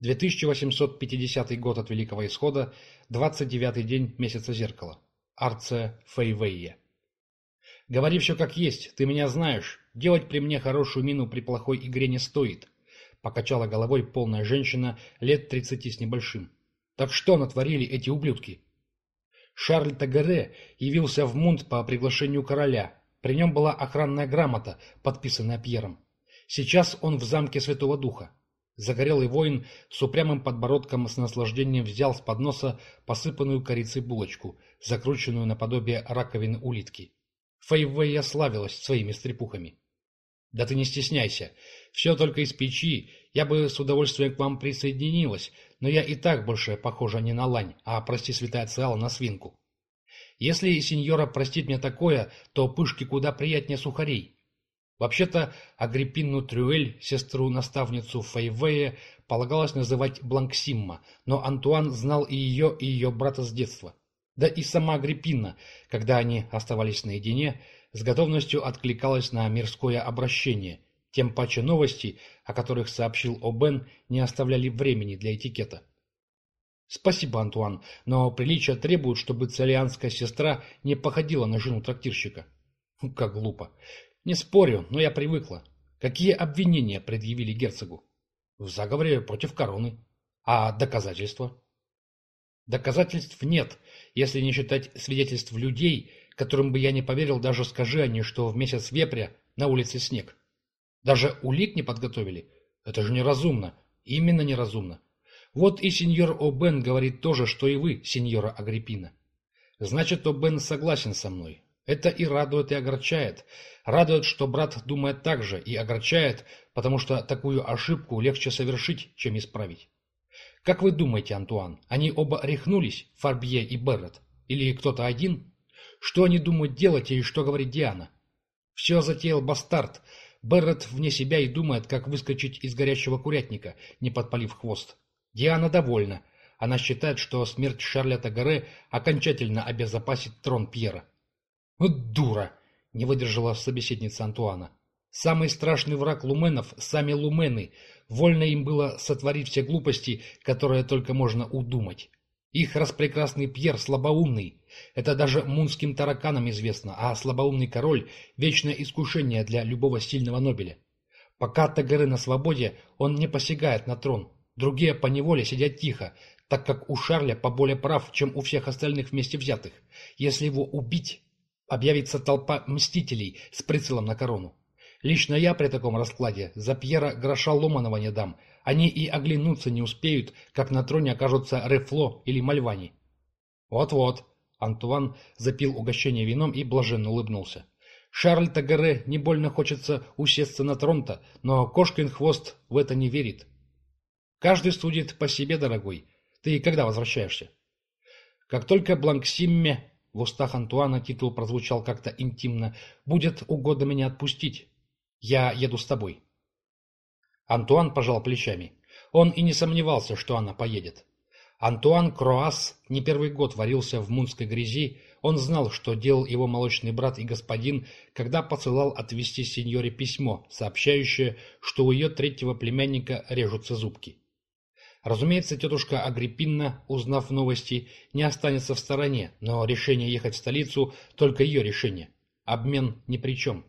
2850 год от Великого Исхода, 29-й день месяца зеркала. Арция Фейвейя. Говори все как есть, ты меня знаешь. Делать при мне хорошую мину при плохой игре не стоит. Покачала головой полная женщина лет тридцати с небольшим. Так что натворили эти ублюдки? Шарль Тагаре явился в Мунт по приглашению короля. При нем была охранная грамота, подписанная Пьером. Сейчас он в замке Святого Духа. Загорелый воин с упрямым подбородком с наслаждением взял с подноса посыпанную корицей булочку, закрученную наподобие раковины улитки. Фейвея славилась своими стрепухами. «Да ты не стесняйся. Все только из печи. Я бы с удовольствием к вам присоединилась, но я и так больше похожа не на лань, а, прости, святая Циала, на свинку. Если сеньора простит мне такое, то пышки куда приятнее сухарей. Вообще-то Агриппину Трюэль, сестру-наставницу Фейвея, полагалось называть Бланксимма, но Антуан знал и ее, и ее брата с детства. Да и сама Агриппина, когда они оставались наедине, с готовностью откликалась на мирское обращение, тем паче новости, о которых сообщил Обен, не оставляли времени для этикета. «Спасибо, Антуан, но приличия требуют, чтобы целианская сестра не походила на жену трактирщика». Как глупо. Не спорю, но я привыкла. Какие обвинения предъявили герцогу? В заговоре против короны. А доказательства? Доказательств нет, если не считать свидетельств людей, которым бы я не поверил, даже скажи они, что в месяц вепря на улице снег. Даже улик не подготовили. Это же неразумно. Именно неразумно. Вот и сеньор О'Бен говорит то же, что и вы, сеньора Агриппина. Значит, О'Бен согласен со мной. Это и радует, и огорчает. Радует, что брат думает так же, и огорчает, потому что такую ошибку легче совершить, чем исправить. Как вы думаете, Антуан, они оба рехнулись, Фарбье и Беррет? Или кто-то один? Что они думают делать и что говорит Диана? Все затеял бастард. Беррет вне себя и думает, как выскочить из горящего курятника, не подпалив хвост. Диана довольна. Она считает, что смерть Шарля Тагаре окончательно обезопасит трон Пьера. «Вот дура!» — не выдержала собеседница Антуана. «Самый страшный враг луменов — сами лумены. Вольно им было сотворить все глупости, которые только можно удумать. Их распрекрасный Пьер слабоумный. Это даже мунским тараканам известно, а слабоумный король — вечное искушение для любого сильного Нобеля. Пока Тагеры на свободе, он не посягает на трон. Другие поневоле сидят тихо, так как у Шарля поболее прав, чем у всех остальных вместе взятых. Если его убить, объявится толпа мстителей с прицелом на корону. Лично я при таком раскладе за Пьера гроша ломаного не дам. Они и оглянуться не успеют, как на троне окажутся Рефло или Мальвани. Вот-вот. Антуан запил угощение вином и блаженно улыбнулся. Шарль Тагаре не больно хочется усесться на трон-то, но кошкин хвост в это не верит. Каждый судит по себе, дорогой. Ты когда возвращаешься? Как только Бланксимме в устах Антуана титул прозвучал как-то интимно. «Будет угодно меня отпустить. Я еду с тобой». Антуан пожал плечами. Он и не сомневался, что она поедет. Антуан Кроас не первый год варился в мунской грязи, он знал, что делал его молочный брат и господин, когда посылал отвезти сеньоре письмо, сообщающее, что у ее третьего племянника режутся зубки. Разумеется, тетушка Агриппинна, узнав новости, не останется в стороне, но решение ехать в столицу – только ее решение. Обмен ни при чем.